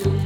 jo